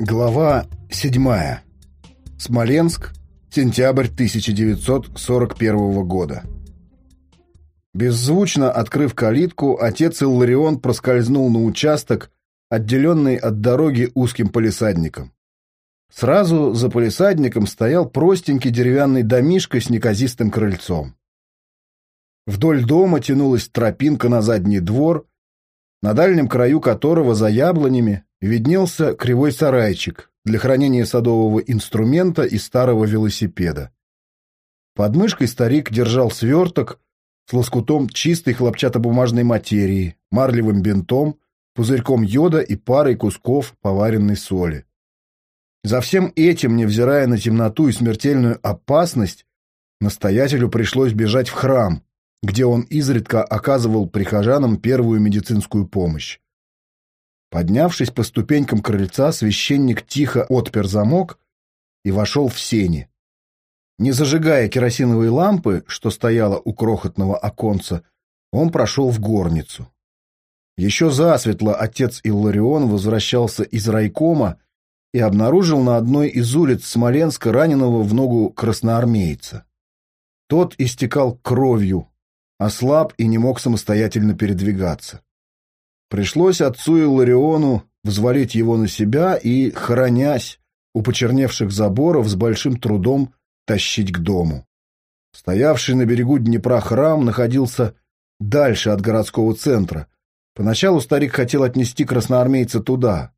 Глава 7. Смоленск. Сентябрь 1941 года. Беззвучно открыв калитку, отец Илларион проскользнул на участок, отделенный от дороги узким полисадником. Сразу за полисадником стоял простенький деревянный домишко с неказистым крыльцом. Вдоль дома тянулась тропинка на задний двор, на дальнем краю которого за яблонями виднелся кривой сарайчик для хранения садового инструмента и старого велосипеда. Под мышкой старик держал сверток с лоскутом чистой хлопчатобумажной материи, марлевым бинтом, пузырьком йода и парой кусков поваренной соли. За всем этим, невзирая на темноту и смертельную опасность, настоятелю пришлось бежать в храм, где он изредка оказывал прихожанам первую медицинскую помощь. Поднявшись по ступенькам крыльца, священник тихо отпер замок и вошел в сени. Не зажигая керосиновой лампы, что стояла у крохотного оконца, он прошел в горницу. Еще засветло отец Илларион возвращался из райкома и обнаружил на одной из улиц Смоленска раненого в ногу красноармейца. Тот истекал кровью, ослаб и не мог самостоятельно передвигаться. Пришлось отцу Иллариону взвалить его на себя и, хоронясь у почерневших заборов, с большим трудом тащить к дому. Стоявший на берегу Днепра храм находился дальше от городского центра. Поначалу старик хотел отнести красноармейца туда.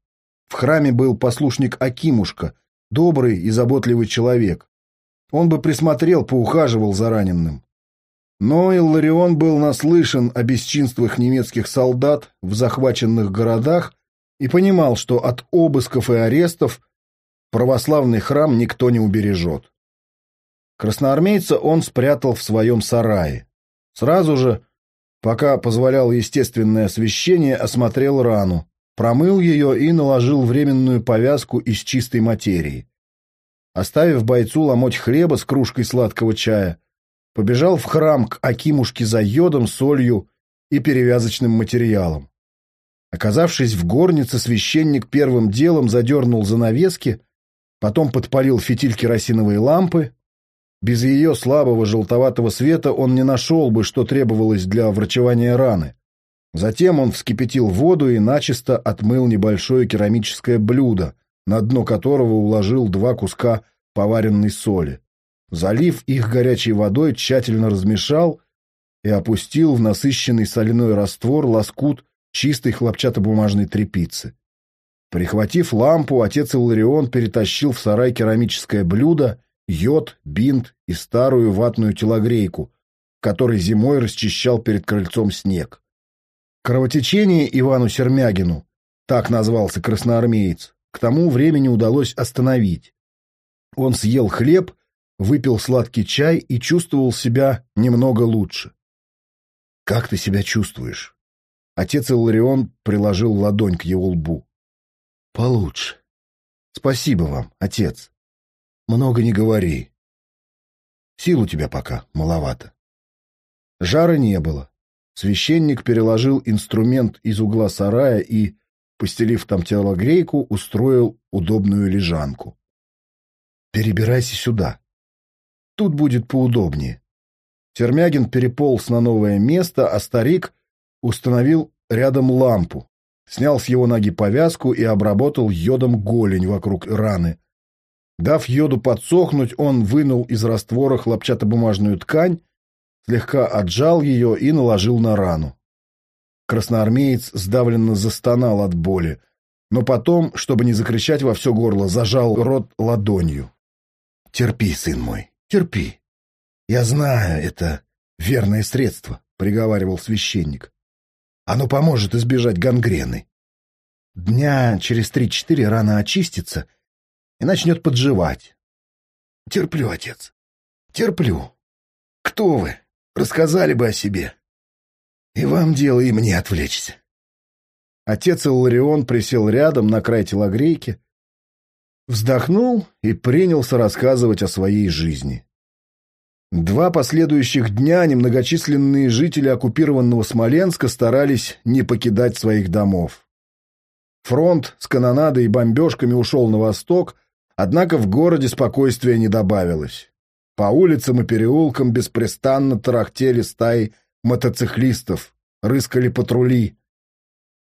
В храме был послушник Акимушка, добрый и заботливый человек. Он бы присмотрел, поухаживал за раненым. Но Илларион был наслышан о бесчинствах немецких солдат в захваченных городах и понимал, что от обысков и арестов православный храм никто не убережет. Красноармейца он спрятал в своем сарае. Сразу же, пока позволял естественное освещение, осмотрел рану, промыл ее и наложил временную повязку из чистой материи. Оставив бойцу ломоть хлеба с кружкой сладкого чая, побежал в храм к Акимушке за йодом, солью и перевязочным материалом. Оказавшись в горнице, священник первым делом задернул занавески, потом подпалил фитиль керосиновой лампы. Без ее слабого желтоватого света он не нашел бы, что требовалось для врачевания раны. Затем он вскипятил воду и начисто отмыл небольшое керамическое блюдо, на дно которого уложил два куска поваренной соли. Залив их горячей водой, тщательно размешал и опустил в насыщенный соляной раствор лоскут чистой хлопчатобумажной тряпицы. Прихватив лампу, отец Иларион перетащил в сарай керамическое блюдо, йод, бинт и старую ватную телогрейку, который зимой расчищал перед крыльцом снег. Кровотечение Ивану Сермягину, так назвался красноармеец, к тому времени удалось остановить. Он съел хлеб выпил сладкий чай и чувствовал себя немного лучше. «Как ты себя чувствуешь?» Отец Илларион приложил ладонь к его лбу. «Получше. Спасибо вам, отец. Много не говори. Сил у тебя пока маловато». Жара не было. Священник переложил инструмент из угла сарая и, постелив там телогрейку, устроил удобную лежанку. «Перебирайся сюда», Тут будет поудобнее. Термягин переполз на новое место, а старик установил рядом лампу, снял с его ноги повязку и обработал йодом голень вокруг раны. Дав йоду подсохнуть, он вынул из раствора хлопчатобумажную ткань, слегка отжал ее и наложил на рану. Красноармеец сдавленно застонал от боли, но потом, чтобы не закричать во все горло, зажал рот ладонью. «Терпи, сын мой, Терпи. Я знаю, это верное средство, приговаривал священник. Оно поможет избежать гангрены. Дня через три-четыре рана очистится и начнет подживать. Терплю, отец. Терплю. Кто вы? Рассказали бы о себе. И вам дело, и мне отвлечься. Отец Илларион присел рядом на край телогрейки, Вздохнул и принялся рассказывать о своей жизни. Два последующих дня немногочисленные жители оккупированного Смоленска старались не покидать своих домов. Фронт с канонадой и бомбежками ушел на восток, однако в городе спокойствия не добавилось. По улицам и переулкам беспрестанно тарахтели стаи мотоциклистов, рыскали патрули.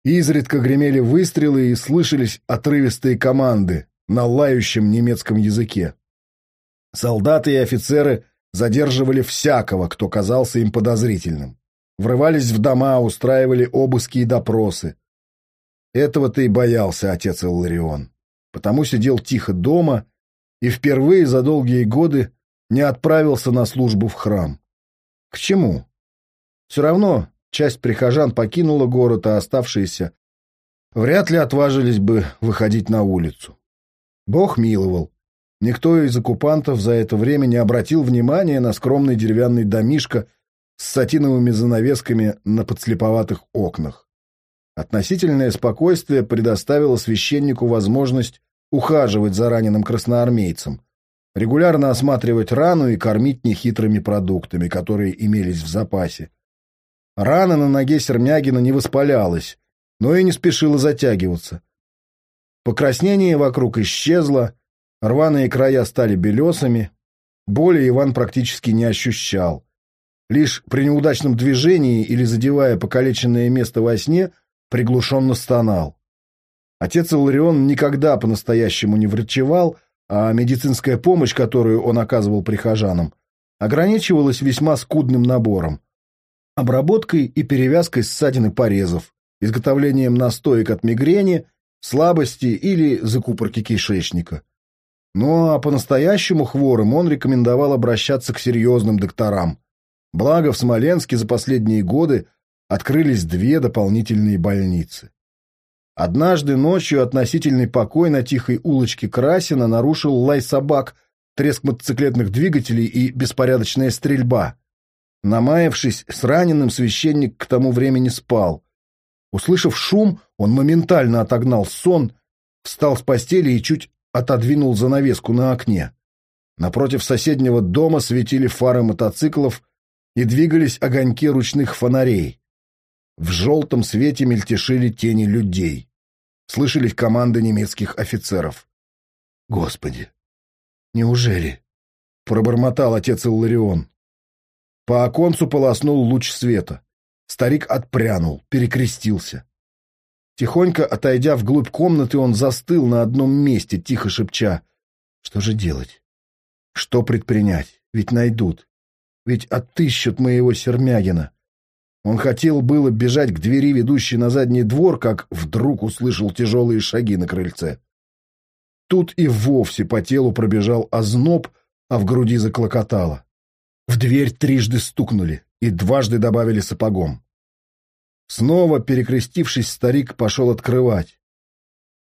Изредка гремели выстрелы и слышались отрывистые команды на лающем немецком языке. Солдаты и офицеры задерживали всякого, кто казался им подозрительным. Врывались в дома, устраивали обыски и допросы. Этого-то и боялся отец Илларион. Потому сидел тихо дома и впервые за долгие годы не отправился на службу в храм. К чему? Все равно часть прихожан покинула город, а оставшиеся вряд ли отважились бы выходить на улицу. Бог миловал. Никто из оккупантов за это время не обратил внимания на скромный деревянный домишко с сатиновыми занавесками на подслеповатых окнах. Относительное спокойствие предоставило священнику возможность ухаживать за раненым красноармейцем, регулярно осматривать рану и кормить нехитрыми продуктами, которые имелись в запасе. Рана на ноге Сермягина не воспалялась, но и не спешила затягиваться. Покраснение вокруг исчезло, рваные края стали белесами, боли Иван практически не ощущал. Лишь при неудачном движении или задевая покалеченное место во сне приглушенно стонал. Отец Иларион никогда по-настоящему не врачевал, а медицинская помощь, которую он оказывал прихожанам, ограничивалась весьма скудным набором. Обработкой и перевязкой ссадин и порезов, изготовлением настоек от мигрени, слабости или закупорки кишечника. Ну а по-настоящему хворым он рекомендовал обращаться к серьезным докторам. Благо в Смоленске за последние годы открылись две дополнительные больницы. Однажды ночью относительный покой на тихой улочке Красина нарушил лай собак, треск мотоциклетных двигателей и беспорядочная стрельба. Намаявшись с раненым, священник к тому времени спал. Услышав шум, он моментально отогнал сон, встал с постели и чуть отодвинул занавеску на окне. Напротив соседнего дома светили фары мотоциклов и двигались огоньки ручных фонарей. В желтом свете мельтешили тени людей. Слышались команды немецких офицеров. «Господи! Неужели?» — пробормотал отец Илларион. По оконцу полоснул луч света. Старик отпрянул, перекрестился. Тихонько отойдя вглубь комнаты, он застыл на одном месте, тихо шепча. «Что же делать? Что предпринять? Ведь найдут. Ведь отыщут моего Сермягина». Он хотел было бежать к двери, ведущей на задний двор, как вдруг услышал тяжелые шаги на крыльце. Тут и вовсе по телу пробежал озноб, а в груди заклокотало. В дверь трижды стукнули и дважды добавили сапогом. Снова, перекрестившись, старик пошел открывать.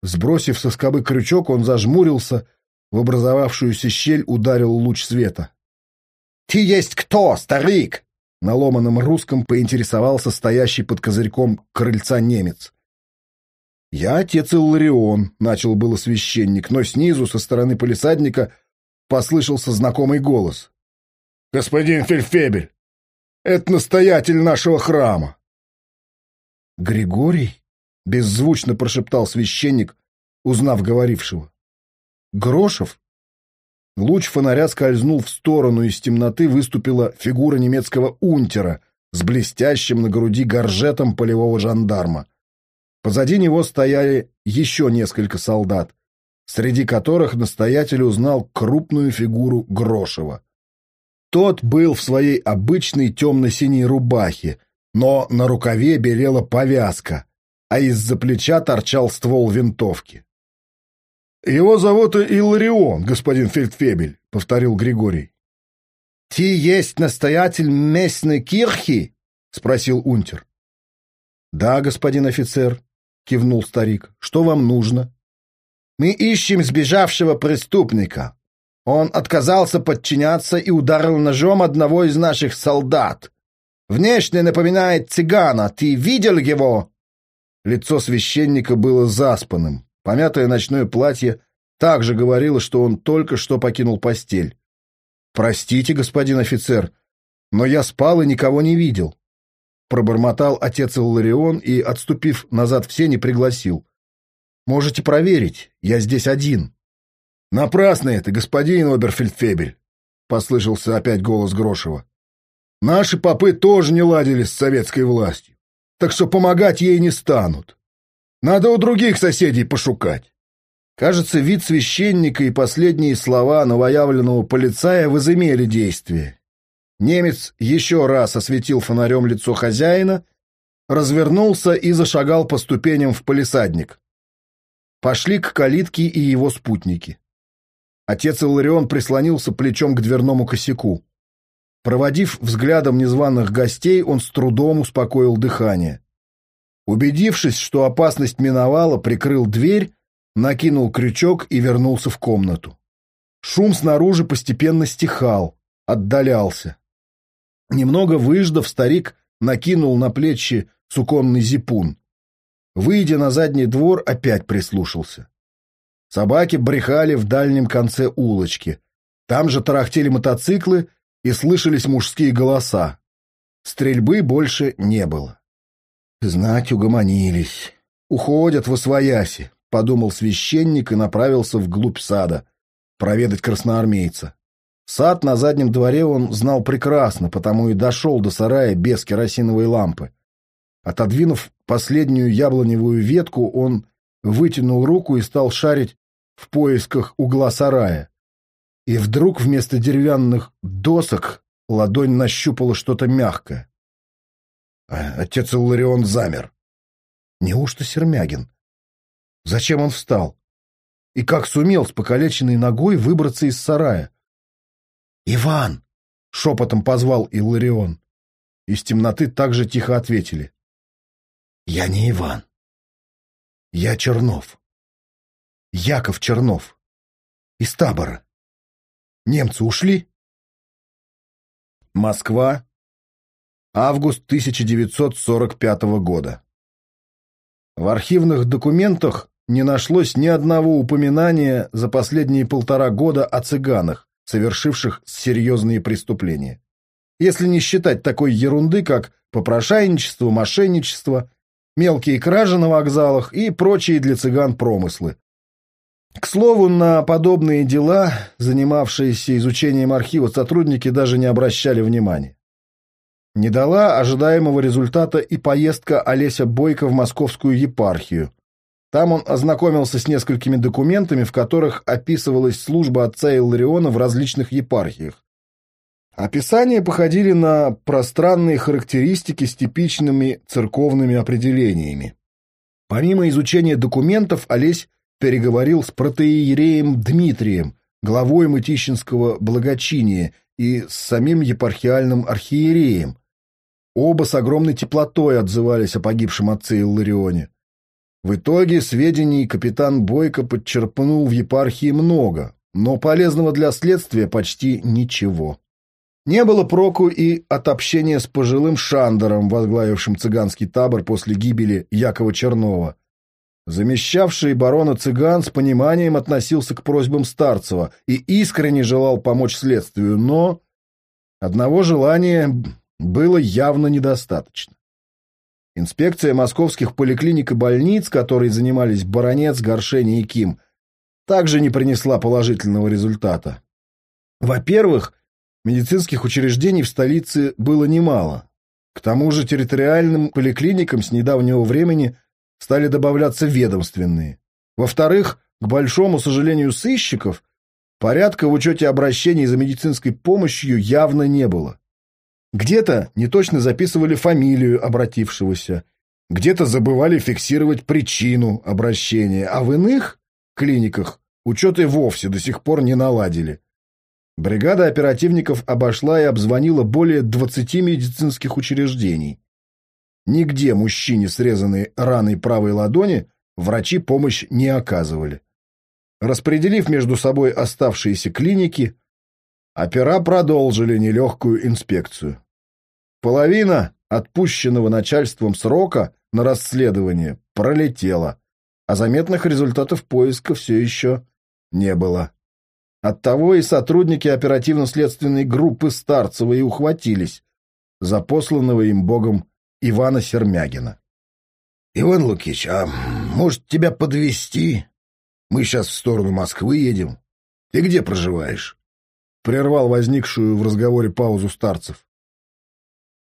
Сбросив со скобы крючок, он зажмурился, в образовавшуюся щель ударил луч света. «Ты есть кто, старик?» На ломаном русском поинтересовался стоящий под козырьком крыльца немец. «Я отец Илларион», — начал было священник, но снизу, со стороны полисадника, послышался знакомый голос. «Господин Фельфебель, это настоятель нашего храма». «Григорий?» — беззвучно прошептал священник, узнав говорившего. «Грошев?» Луч фонаря скользнул в сторону, из темноты выступила фигура немецкого унтера с блестящим на груди горжетом полевого жандарма. Позади него стояли еще несколько солдат, среди которых настоятель узнал крупную фигуру Грошева. Тот был в своей обычной темно-синей рубахе, но на рукаве белела повязка, а из-за плеча торчал ствол винтовки. «Его зовут Илларион, господин Фельдфебель», — повторил Григорий. «Ты есть настоятель местной кирхи?» — спросил унтер. «Да, господин офицер», — кивнул старик. «Что вам нужно?» «Мы ищем сбежавшего преступника. Он отказался подчиняться и ударил ножом одного из наших солдат. Внешне напоминает цыгана. Ты видел его?» Лицо священника было заспанным. Помятое ночное платье также говорило, что он только что покинул постель. «Простите, господин офицер, но я спал и никого не видел», — пробормотал отец Илларион и, отступив назад в сени, пригласил. Можете проверить, я здесь один». «Напрасно это, господин Оберфельдфебель», — послышался опять голос Грошева. «Наши попы тоже не ладили с советской властью, так что помогать ей не станут. Надо у других соседей пошукать». Кажется, вид священника и последние слова новоявленного полицая возымели действие. Немец еще раз осветил фонарем лицо хозяина, развернулся и зашагал по ступеням в полисадник. Пошли к калитке и его спутники. Отец Иларион прислонился плечом к дверному косяку. Проводив взглядом незваных гостей, он с трудом успокоил дыхание. Убедившись, что опасность миновала, прикрыл дверь накинул крючок и вернулся в комнату. Шум снаружи постепенно стихал, отдалялся. Немного выждав, старик накинул на плечи суконный зипун. Выйдя на задний двор, опять прислушался. Собаки брехали в дальнем конце улочки. Там же тарахтели мотоциклы и слышались мужские голоса. Стрельбы больше не было. Знать угомонились. Уходят в освояси. — подумал священник и направился вглубь сада, проведать красноармейца. Сад на заднем дворе он знал прекрасно, потому и дошел до сарая без керосиновой лампы. Отодвинув последнюю яблоневую ветку, он вытянул руку и стал шарить в поисках угла сарая. И вдруг вместо деревянных досок ладонь нащупала что-то мягкое. А отец Илларион замер. Неужто Сермягин? Зачем он встал? И как сумел с покалеченной ногой выбраться из сарая? «Иван!» — шепотом позвал Илларион. Из темноты также тихо ответили. «Я не Иван. Я Чернов. Яков Чернов. Из табора. Немцы ушли?» Москва. Август 1945 года. В архивных документах не нашлось ни одного упоминания за последние полтора года о цыганах, совершивших серьезные преступления. Если не считать такой ерунды, как попрошайничество, мошенничество, мелкие кражи на вокзалах и прочие для цыган промыслы. К слову, на подобные дела, занимавшиеся изучением архива сотрудники даже не обращали внимания. Не дала ожидаемого результата и поездка Олеся Бойко в московскую епархию, там он ознакомился с несколькими документами, в которых описывалась служба отца Иллариона в различных епархиях. Описания походили на пространные характеристики с типичными церковными определениями. Помимо изучения документов, Олесь переговорил с протеереем Дмитрием, главой Мытищинского благочиния, и с самим епархиальным архиереем. Оба с огромной теплотой отзывались о погибшем отце Илларионе. В итоге сведений капитан Бойко подчерпнул в епархии много, но полезного для следствия почти ничего. Не было проку и от общения с пожилым Шандером, возглавившим цыганский табор после гибели Якова Чернова. Замещавший барона цыган с пониманием относился к просьбам Старцева и искренне желал помочь следствию, но одного желания было явно недостаточно. Инспекция московских поликлиник и больниц, которые занимались Баронец, Горшени и Ким, также не принесла положительного результата. Во-первых, медицинских учреждений в столице было немало. К тому же территориальным поликлиникам с недавнего времени стали добавляться ведомственные. Во-вторых, к большому сожалению сыщиков, порядка в учете обращений за медицинской помощью явно не было. Где-то неточно записывали фамилию обратившегося, где-то забывали фиксировать причину обращения, а в иных клиниках учет и вовсе до сих пор не наладили. Бригада оперативников обошла и обзвонила более 20 медицинских учреждений. Нигде мужчине, срезанной раной правой ладони, врачи помощь не оказывали. Распределив между собой оставшиеся клиники, Опера продолжили нелегкую инспекцию. Половина отпущенного начальством срока на расследование пролетела, а заметных результатов поиска все еще не было. Оттого и сотрудники оперативно-следственной группы Старцева и ухватились за посланного им богом Ивана Сермягина. — Иван Лукич, а может, тебя подвести? Мы сейчас в сторону Москвы едем. Ты где проживаешь?» Прервал возникшую в разговоре паузу старцев.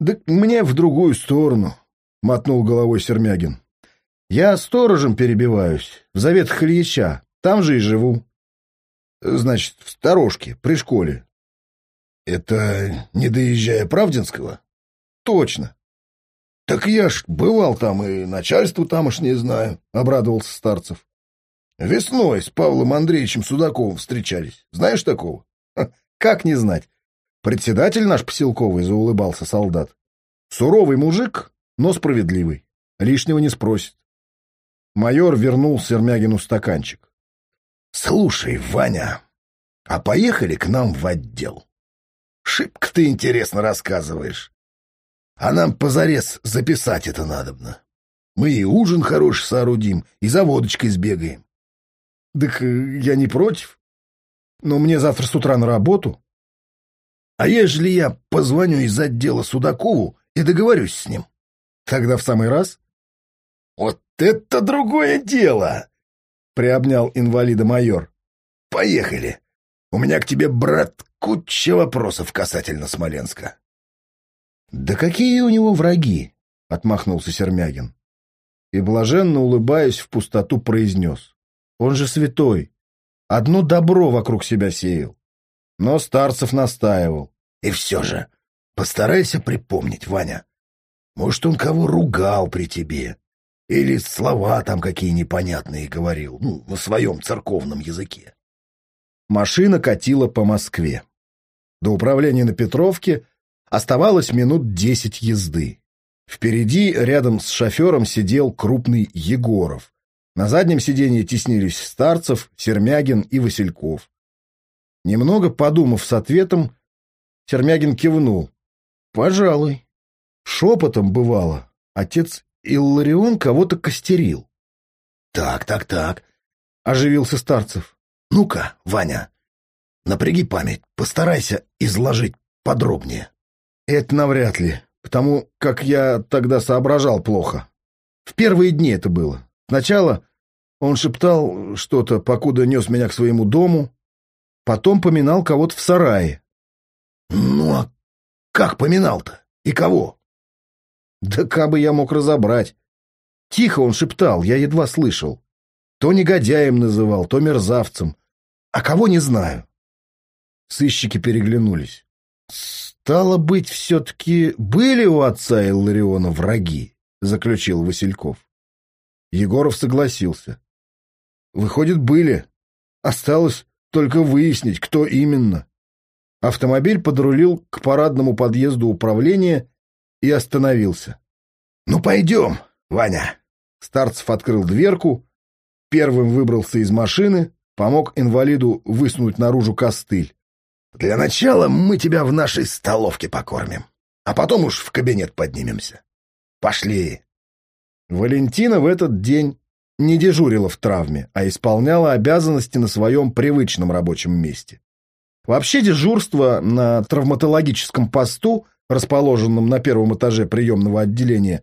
«Да мне в другую сторону», — мотнул головой Сермягин. «Я сторожем перебиваюсь, в заветах Ильича, там же и живу». «Значит, в сторожке, при школе». «Это не доезжая Правдинского?» «Точно». «Так я ж бывал там и начальство тамошнее знаю», — обрадовался Старцев. «Весной с Павлом Андреевичем Судаковым встречались. Знаешь такого?» «Как не знать?» Председатель наш поселковый, заулыбался солдат. Суровый мужик, но справедливый. Лишнего не спросит. Майор вернул Сермягину стаканчик. — Слушай, Ваня, а поехали к нам в отдел? Шибко ты интересно рассказываешь. А нам позарез записать это надобно. Мы и ужин хороший соорудим, и за водочкой сбегаем. — Так э, я не против. Но мне завтра с утра на работу. А ежели я позвоню из отдела Судакову и договорюсь с ним? Тогда в самый раз. Вот это другое дело! Приобнял инвалида майор. Поехали. У меня к тебе, брат, куча вопросов касательно Смоленска. Да какие у него враги? Отмахнулся Сермягин. И блаженно улыбаясь в пустоту произнес. Он же святой. Одно добро вокруг себя сеял. Но Старцев настаивал. И все же, постарайся припомнить, Ваня. Может, он кого ругал при тебе? Или слова там какие непонятные говорил, ну, на своем церковном языке. Машина катила по Москве. До управления на Петровке оставалось минут десять езды. Впереди, рядом с шофером, сидел крупный Егоров. На заднем сиденье теснились Старцев, Сермягин и Васильков. Немного подумав с ответом, Сермягин кивнул. «Пожалуй». Шепотом бывало. Отец Илларион кого-то костерил. «Так, так, так», — оживился Старцев. «Ну-ка, Ваня, напряги память, постарайся изложить подробнее». «Это навряд ли, потому как я тогда соображал плохо. В первые дни это было. Сначала он шептал что-то, покуда нес меня к своему дому, Потом поминал кого-то в сарае. Ну, а как поминал-то? И кого? Да кабы я мог разобрать. Тихо он шептал, я едва слышал. То негодяем называл, то мерзавцем. А кого не знаю. Сыщики переглянулись. «Стало быть, все-таки были у отца Иллариона враги», — заключил Васильков. Егоров согласился. «Выходит, были. Осталось только выяснить, кто именно. Автомобиль подрулил к парадному подъезду управления и остановился. «Ну, пойдем, Ваня!» Старцев открыл дверку, первым выбрался из машины, помог инвалиду высунуть наружу костыль. «Для начала мы тебя в нашей столовке покормим, а потом уж в кабинет поднимемся. Пошли!» Валентина в этот день не дежурила в травме, а исполняла обязанности на своем привычном рабочем месте. Вообще дежурство на травматологическом посту, расположенном на первом этаже приемного отделения,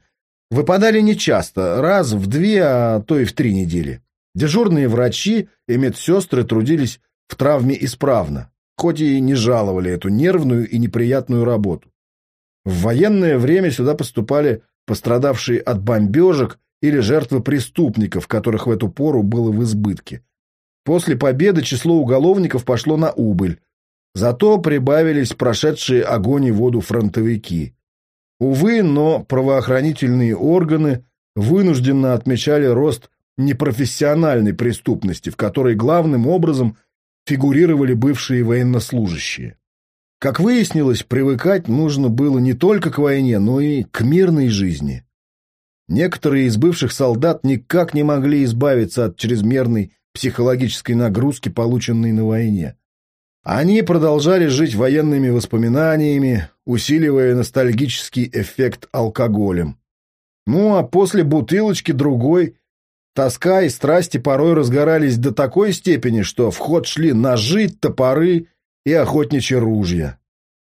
выпадали нечасто, раз в две, а то и в три недели. Дежурные врачи и медсестры трудились в травме исправно, хоть и не жаловали эту нервную и неприятную работу. В военное время сюда поступали пострадавшие от бомбежек или жертвы преступников, которых в эту пору было в избытке. После победы число уголовников пошло на убыль, зато прибавились прошедшие огонь и воду фронтовики. Увы, но правоохранительные органы вынужденно отмечали рост непрофессиональной преступности, в которой главным образом фигурировали бывшие военнослужащие. Как выяснилось, привыкать нужно было не только к войне, но и к мирной жизни. Некоторые из бывших солдат никак не могли избавиться от чрезмерной психологической нагрузки, полученной на войне. Они продолжали жить военными воспоминаниями, усиливая ностальгический эффект алкоголем. Ну а после бутылочки другой тоска и страсти порой разгорались до такой степени, что в ход шли ножи, топоры и охотничьи ружья.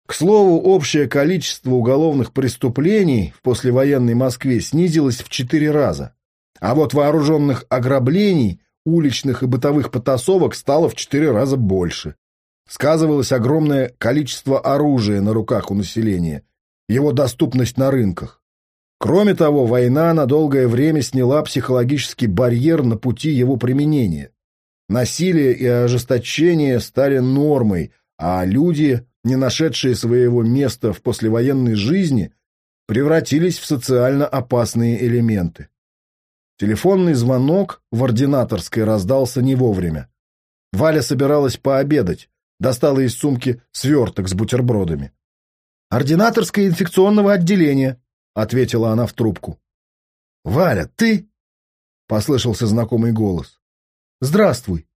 К слову, общее количество уголовных преступлений в послевоенной Москве снизилось в четыре раза. А вот вооруженных ограблений, уличных и бытовых потасовок стало в четыре раза больше. Сказывалось огромное количество оружия на руках у населения, его доступность на рынках. Кроме того, война на долгое время сняла психологический барьер на пути его применения. Насилие и ожесточение стали нормой, а люди, не нашедшие своего места в послевоенной жизни, превратились в социально опасные элементы. Телефонный звонок в ординаторской раздался не вовремя. Валя собиралась пообедать, достала из сумки сверток с бутербродами. «Ординаторское инфекционного отделения», — ответила она в трубку. «Валя, ты?» — послышался знакомый голос. «Здравствуй.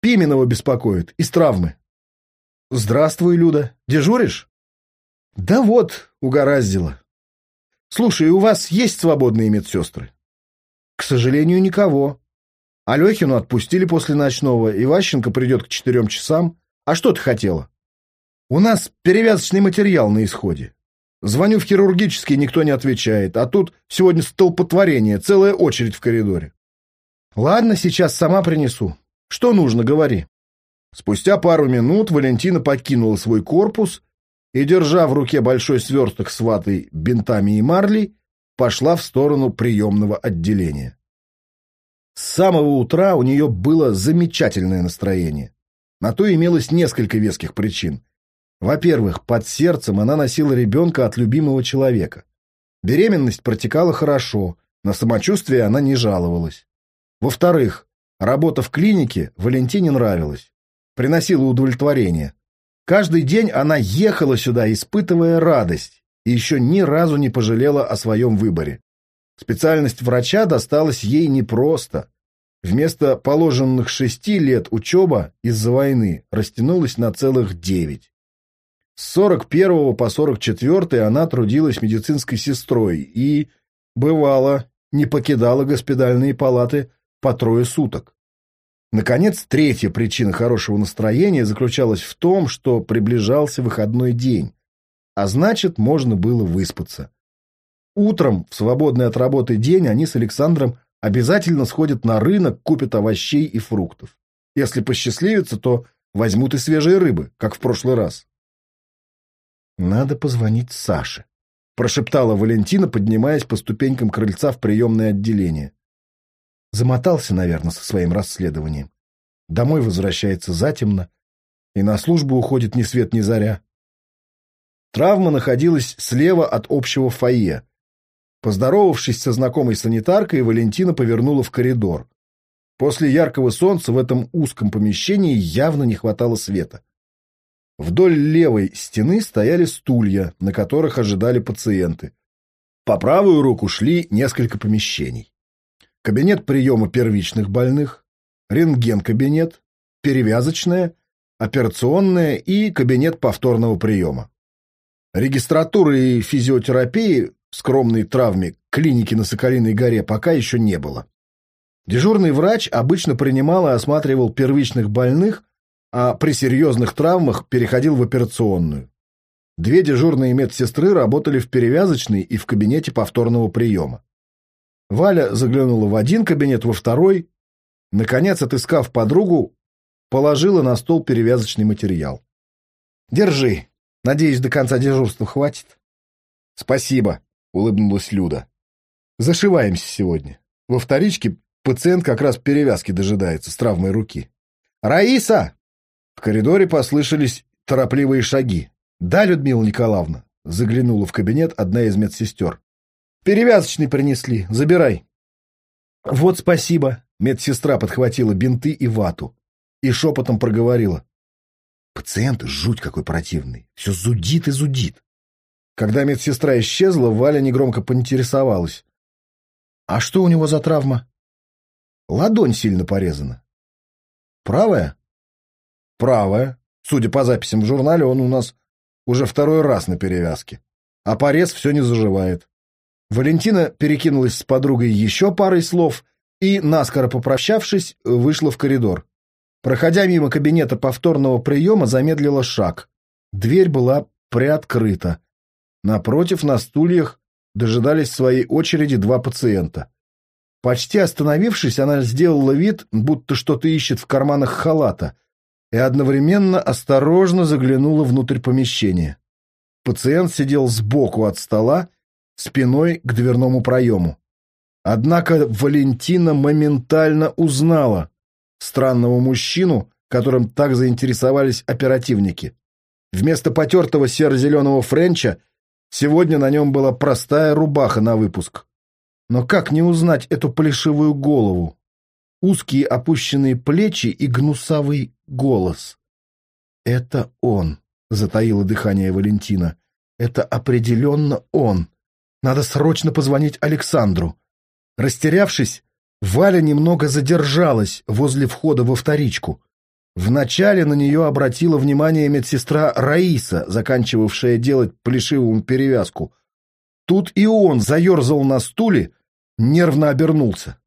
Пименова беспокоит, из травмы». «Здравствуй, Люда. Дежуришь?» «Да вот, угораздило. Слушай, у вас есть свободные медсестры?» «К сожалению, никого. Алехину отпустили после ночного, и Ващенко придет к четырем часам. А что ты хотела?» «У нас перевязочный материал на исходе. Звоню в хирургический, никто не отвечает, а тут сегодня столпотворение, целая очередь в коридоре». «Ладно, сейчас сама принесу. Что нужно, говори». Спустя пару минут Валентина покинула свой корпус и, держа в руке большой сверток с ватой, бинтами и марлей, пошла в сторону приемного отделения. С самого утра у нее было замечательное настроение. На то имелось несколько веских причин. Во-первых, под сердцем она носила ребенка от любимого человека. Беременность протекала хорошо, на самочувствие она не жаловалась. Во-вторых, работа в клинике Валентине нравилась, приносила удовлетворение. Каждый день она ехала сюда, испытывая радость, и еще ни разу не пожалела о своем выборе. Специальность врача досталась ей непросто. Вместо положенных шести лет учеба из-за войны растянулась на целых девять. С 41 по 44 она трудилась медицинской сестрой и, бывало, не покидала госпитальные палаты по трое суток. Наконец, третья причина хорошего настроения заключалась в том, что приближался выходной день, а значит, можно было выспаться. Утром, в свободный от работы день, они с Александром обязательно сходят на рынок, купят овощей и фруктов. Если посчастливится, то возьмут и свежие рыбы, как в прошлый раз. «Надо позвонить Саше», — прошептала Валентина, поднимаясь по ступенькам крыльца в приемное отделение. Замотался, наверное, со своим расследованием. Домой возвращается затемно, и на службу уходит ни свет ни заря. Травма находилась слева от общего фойе. Поздоровавшись со знакомой санитаркой, Валентина повернула в коридор. После яркого солнца в этом узком помещении явно не хватало света. Вдоль левой стены стояли стулья, на которых ожидали пациенты. По правую руку шли несколько помещений. Кабинет приема первичных больных, рентген-кабинет, перевязочная, операционная и кабинет повторного приема. Регистратуры и физиотерапии в скромной травме клиники на Соколиной горе пока еще не было. Дежурный врач обычно принимал и осматривал первичных больных, а при серьезных травмах переходил в операционную. Две дежурные медсестры работали в перевязочной и в кабинете повторного приема. Валя заглянула в один кабинет, во второй. Наконец, отыскав подругу, положила на стол перевязочный материал. «Держи», Надеюсь, до конца дежурства хватит. Спасибо, улыбнулась Люда. Зашиваемся сегодня. Во вторичке пациент как раз перевязки дожидается с травмой руки. Раиса! В коридоре послышались торопливые шаги. Да, Людмила Николаевна, заглянула в кабинет одна из медсестер. Перевязочный принесли, забирай. Вот спасибо. Медсестра подхватила бинты и вату и шепотом проговорила. Пациент жуть какой противный. Все зудит и зудит. Когда медсестра исчезла, Валя негромко поинтересовалась. «А что у него за травма?» «Ладонь сильно порезана». «Правая?» «Правая. Судя по записям в журнале, он у нас уже второй раз на перевязке. А порез все не заживает». Валентина перекинулась с подругой еще парой слов и, наскоро попрощавшись, вышла в коридор. Проходя мимо кабинета повторного приема, замедлила шаг. Дверь была приоткрыта. Напротив, на стульях, дожидались своей очереди два пациента. Почти остановившись, она сделала вид, будто что-то ищет в карманах халата, и одновременно осторожно заглянула внутрь помещения. Пациент сидел сбоку от стола, спиной к дверному проему. Однако Валентина моментально узнала странного мужчину, которым так заинтересовались оперативники. Вместо потертого серо-зеленого френча сегодня на нем была простая рубаха на выпуск. Но как не узнать эту плешивую голову? Узкие опущенные плечи и гнусавый голос. «Это он», — затаило дыхание Валентина. «Это определенно он. Надо срочно позвонить Александру». Растерявшись, Валя немного задержалась возле входа во вторичку. Вначале на нее обратила внимание медсестра Раиса, заканчивавшая делать плешивую перевязку. Тут и он заерзал на стуле, нервно обернулся.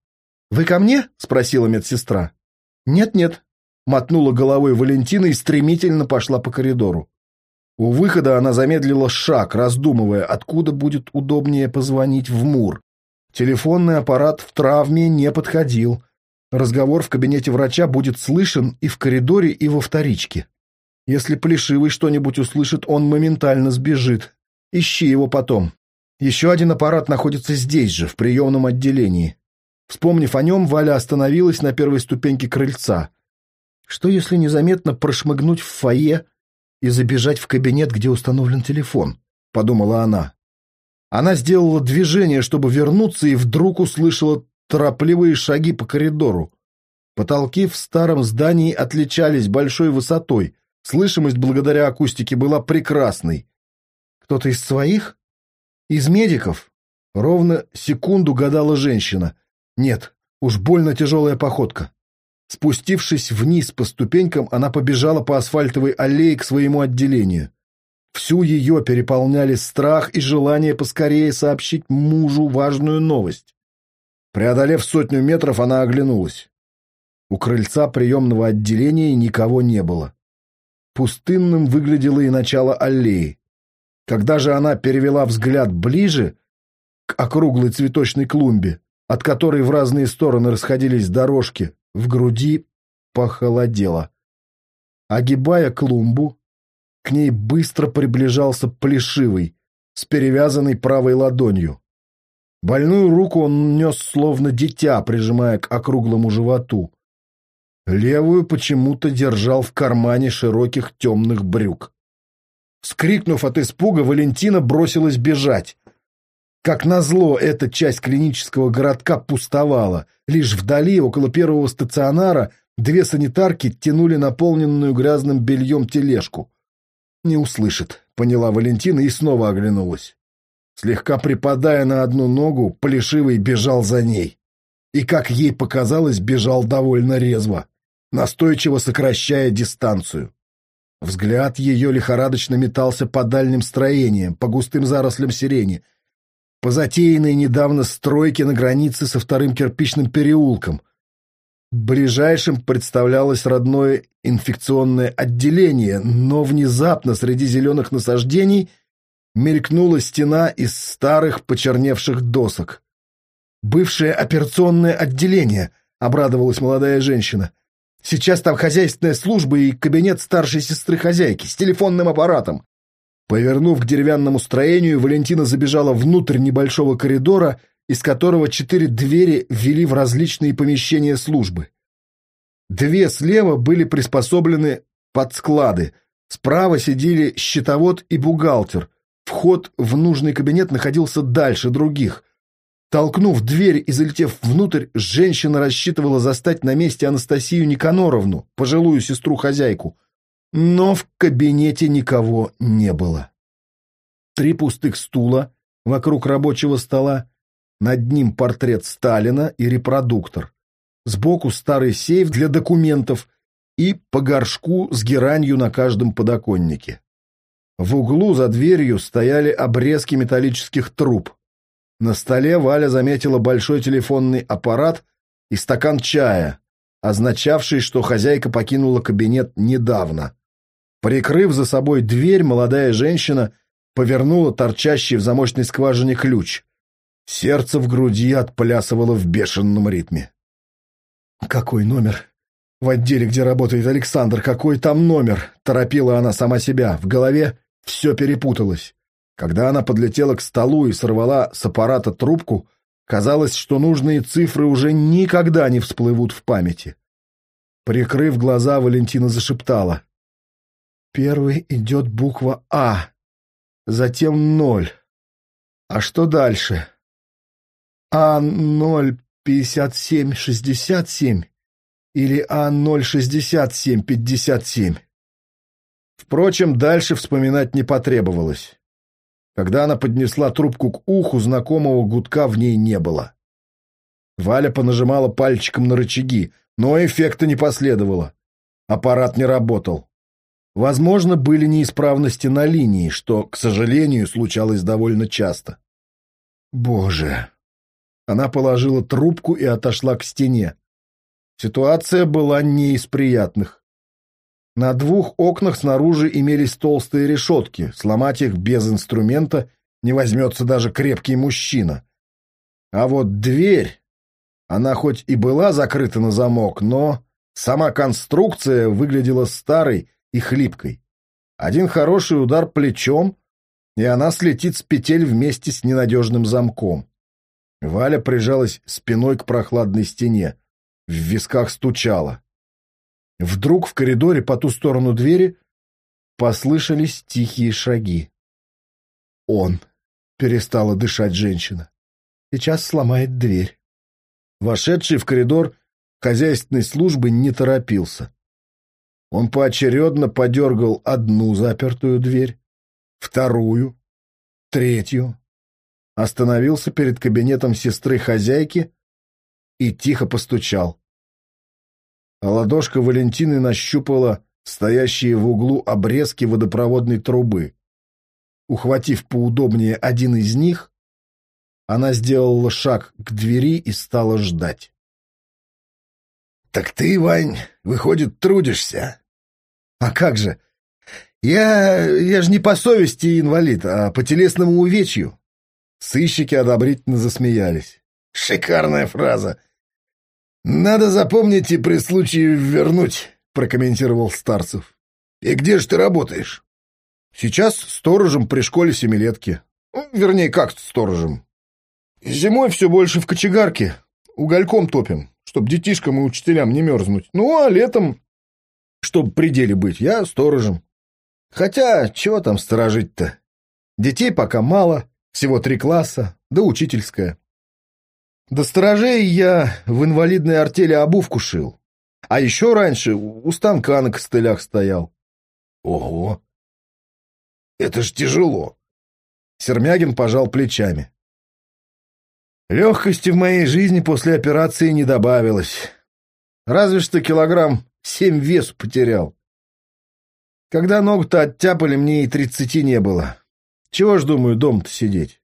«Вы ко мне?» — спросила медсестра. «Нет-нет», — мотнула головой Валентина и стремительно пошла по коридору. У выхода она замедлила шаг, раздумывая, откуда будет удобнее позвонить в Мур. Телефонный аппарат в травме не подходил. Разговор в кабинете врача будет слышен и в коридоре, и во вторичке. Если Плешивый что-нибудь услышит, он моментально сбежит. Ищи его потом. Еще один аппарат находится здесь же, в приемном отделении. Вспомнив о нем, Валя остановилась на первой ступеньке крыльца. Что, если незаметно прошмыгнуть в фойе и забежать в кабинет, где установлен телефон? — подумала она. Она сделала движение, чтобы вернуться, и вдруг услышала торопливые шаги по коридору. Потолки в старом здании отличались большой высотой, слышимость благодаря акустике была прекрасной. Кто-то из своих? Из медиков? Ровно секунду гадала женщина. Нет, уж больно тяжелая походка. Спустившись вниз по ступенькам, она побежала по асфальтовой аллее к своему отделению. Всю ее переполняли страх и желание поскорее сообщить мужу важную новость. Преодолев сотню метров, она оглянулась. У крыльца приемного отделения никого не было. Пустынным выглядело и начало аллеи. Когда же она перевела взгляд ближе к округлой цветочной клумбе, от которой в разные стороны расходились дорожки, в груди похолодело. Огибая клумбу, к ней быстро приближался Плешивый с перевязанной правой ладонью. Больную руку он нес словно дитя, прижимая к округлому животу. Левую почему-то держал в кармане широких темных брюк. Скрикнув от испуга, Валентина бросилась бежать. Как назло, эта часть клинического городка пустовала. Лишь вдали, около первого стационара, две санитарки тянули наполненную грязным бельем тележку. «Не услышит», — поняла Валентина и снова оглянулась. Слегка припадая на одну ногу, Плешивый бежал за ней. И, как ей показалось, бежал довольно резво, настойчиво сокращая дистанцию. Взгляд ее лихорадочно метался по дальним строениям, по густым зарослям сирени, по затеянной недавно стройке на границе со вторым кирпичным переулком, Ближайшим представлялось родное инфекционное отделение, но внезапно среди зеленых насаждений мелькнула стена из старых почерневших досок. «Бывшее операционное отделение», — обрадовалась молодая женщина. «Сейчас там хозяйственная служба и кабинет старшей сестры хозяйки с телефонным аппаратом». Повернув к деревянному строению, Валентина забежала внутрь небольшого коридора из которого четыре двери вели в различные помещения службы. Две слева были приспособлены под склады, справа сидели счетовод и бухгалтер, вход в нужный кабинет находился дальше других. Толкнув дверь и залетев внутрь, женщина рассчитывала застать на месте Анастасию Никаноровну, пожилую сестру-хозяйку, но в кабинете никого не было. Три пустых стула вокруг рабочего стола, над ним портрет Сталина и репродуктор. Сбоку старый сейф для документов и по горшку с геранью на каждом подоконнике. В углу за дверью стояли обрезки металлических труб. На столе Валя заметила большой телефонный аппарат и стакан чая, означавший, что хозяйка покинула кабинет недавно. Прикрыв за собой дверь, молодая женщина повернула торчащий в замочной скважине ключ. Сердце в груди отплясывало в бешеном ритме. «Какой номер? В отделе, где работает Александр, какой там номер?» Торопила она сама себя. В голове все перепуталось. Когда она подлетела к столу и сорвала с аппарата трубку, казалось, что нужные цифры уже никогда не всплывут в памяти. Прикрыв глаза, Валентина зашептала. «Первый идет буква «А», затем ноль. А что дальше?» А05767 или А06757. Впрочем, дальше вспоминать не потребовалось. Когда она поднесла трубку к уху, знакомого гудка в ней не было. Валя понажимала пальчиком на рычаги, но эффекта не последовало. Аппарат не работал. Возможно, были неисправности на линии, что, к сожалению, случалось довольно часто. Боже! Она положила трубку и отошла к стене. Ситуация была не из приятных. На двух окнах снаружи имелись толстые решетки. Сломать их без инструмента не возьмется даже крепкий мужчина. А вот дверь... Она хоть и была закрыта на замок, но сама конструкция выглядела старой и хлипкой. Один хороший удар плечом, и она слетит с петель вместе с ненадежным замком. Валя прижалась спиной к прохладной стене. В висках стучала. Вдруг в коридоре по ту сторону двери послышались тихие шаги. «Он!» — перестала дышать женщина. «Сейчас сломает дверь». Вошедший в коридор хозяйственной службы не торопился. Он поочередно подергал одну запертую дверь, вторую, третью, остановился перед кабинетом сестры-хозяйки и тихо постучал. А ладошка Валентины нащупала стоящие в углу обрезки водопроводной трубы. Ухватив поудобнее один из них, она сделала шаг к двери и стала ждать. «Так ты, Вань, выходит, трудишься?» «А как же? Я... я же не по совести инвалид, а по телесному увечью. Сыщики одобрительно засмеялись. «Шикарная фраза! Надо запомнить и при случае вернуть», — прокомментировал Старцев. «И где же ты работаешь?» «Сейчас сторожем при школе семилетки. Ну, вернее, как сторожем. Зимой все больше в кочегарке. Угольком топим, чтоб детишкам и учителям не мерзнуть. Ну, а летом, чтобы при деле быть, я сторожем. Хотя, чего там сторожить-то? Детей пока мало, всего три класса, да учительская. До сторожей я в инвалидной артели обувку шил. А еще раньше у станка на костылях стоял. Ого! Это ж тяжело. Сермягин пожал плечами. Легкости в моей жизни после операции не добавилось. Разве что килограмм семь весу потерял. Когда ногу-то оттяпали, мне и тридцати не было. Чего ж, думаю, дом-то сидеть?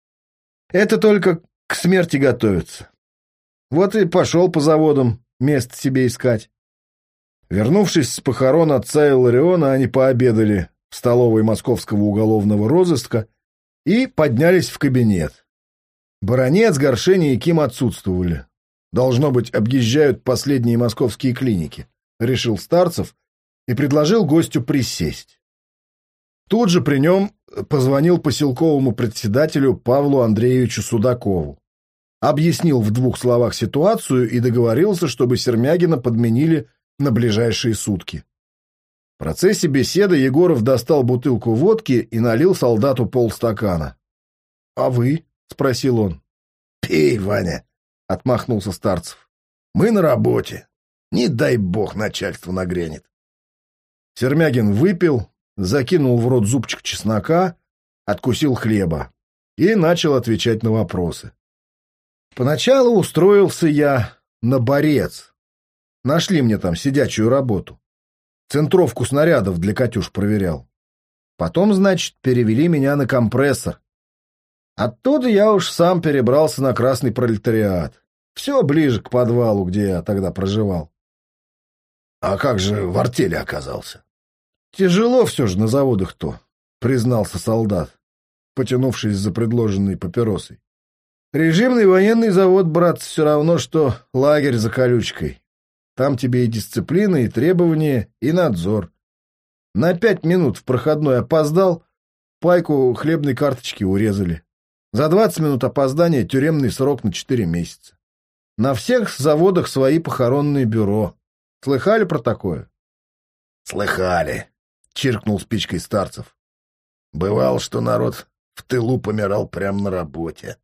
Это только к смерти готовиться. Вот и пошел по заводам место себе искать. Вернувшись с похорон отца Илариона, они пообедали в столовой московского уголовного розыска и поднялись в кабинет. Баронец, Горшени и Ким отсутствовали. Должно быть, объезжают последние московские клиники, решил Старцев и предложил гостю присесть. Тут же при нем позвонил поселковому председателю Павлу Андреевичу Судакову. Объяснил в двух словах ситуацию и договорился, чтобы Сермягина подменили на ближайшие сутки. В процессе беседы Егоров достал бутылку водки и налил солдату полстакана. — А вы? — спросил он. — Пей, Ваня, — отмахнулся Старцев. — Мы на работе. Не дай бог начальство нагрянет. Сермягин выпил, закинул в рот зубчик чеснока, откусил хлеба и начал отвечать на вопросы. Поначалу устроился я на борец. Нашли мне там сидячую работу. Центровку снарядов для «Катюш» проверял. Потом, значит, перевели меня на компрессор. Оттуда я уж сам перебрался на красный пролетариат. Все ближе к подвалу, где я тогда проживал. — А как же в артели оказался? Тяжело все же на заводах-то, признался солдат, потянувшись за предложенной папиросой. Режимный военный завод, брат, все равно, что лагерь за колючкой. Там тебе и дисциплина, и требования, и надзор. На пять минут в проходной опоздал, пайку хлебной карточки урезали. За двадцать минут опоздания тюремный срок на четыре месяца. На всех заводах свои похоронные бюро. Слыхали про такое? — Слыхали, — чиркнул спичкой старцев. — Бывало, что народ в тылу помирал прямо на работе.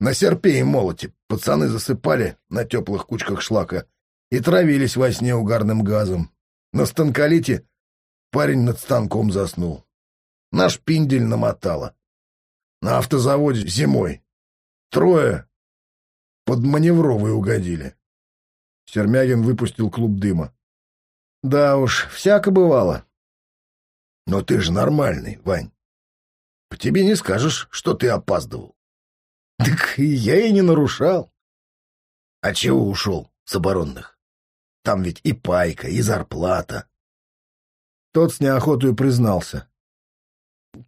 На серпе и молоте пацаны засыпали на теплых кучках шлака и травились во сне угарным газом. На станколите парень над станком заснул. Наш пиндель намотало. На автозаводе зимой. Трое под маневровые угодили. Сермягин выпустил клуб дыма. Да уж, всяко бывало. Но ты же нормальный, Вань. По тебе не скажешь, что ты опаздывал. Так я и не нарушал. А чего ушел с оборонных? Там ведь и пайка, и зарплата. Тот с неохотой признался.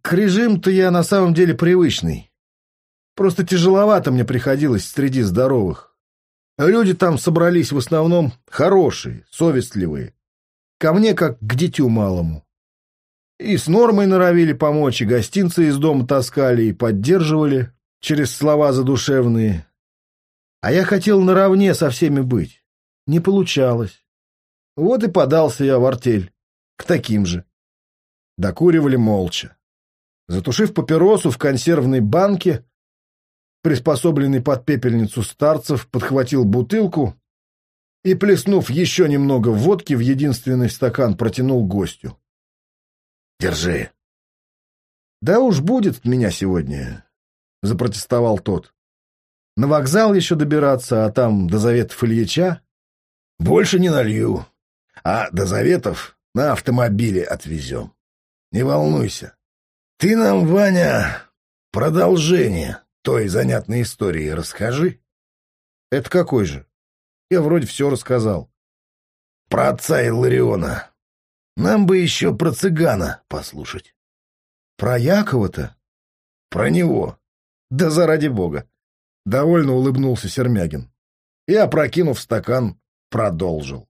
К режиму-то я на самом деле привычный. Просто тяжеловато мне приходилось среди здоровых. Люди там собрались в основном хорошие, совестливые. Ко мне как к дитю малому. И с нормой норовили помочь, и гостинцы из дома таскали, и поддерживали через слова задушевные. А я хотел наравне со всеми быть. Не получалось. Вот и подался я в артель. К таким же. Докуривали молча. Затушив папиросу в консервной банке, приспособленный под пепельницу старцев, подхватил бутылку и, плеснув еще немного водки в единственный стакан, протянул гостю. «Держи». «Да уж будет от меня сегодня», — запротестовал тот. «На вокзал еще добираться, а там до заветов Ильича?» «Больше не налью, а до заветов на автомобиле отвезем. Не волнуйся. Ты нам, Ваня, продолжение той занятной истории расскажи». «Это какой же? Я вроде все рассказал». «Про отца Иллариона. Нам бы еще про цыгана послушать». «Про Якова-то?» «Про него». Да заради бога. Довольно улыбнулся Сермягин. И, опрокинув стакан, продолжил.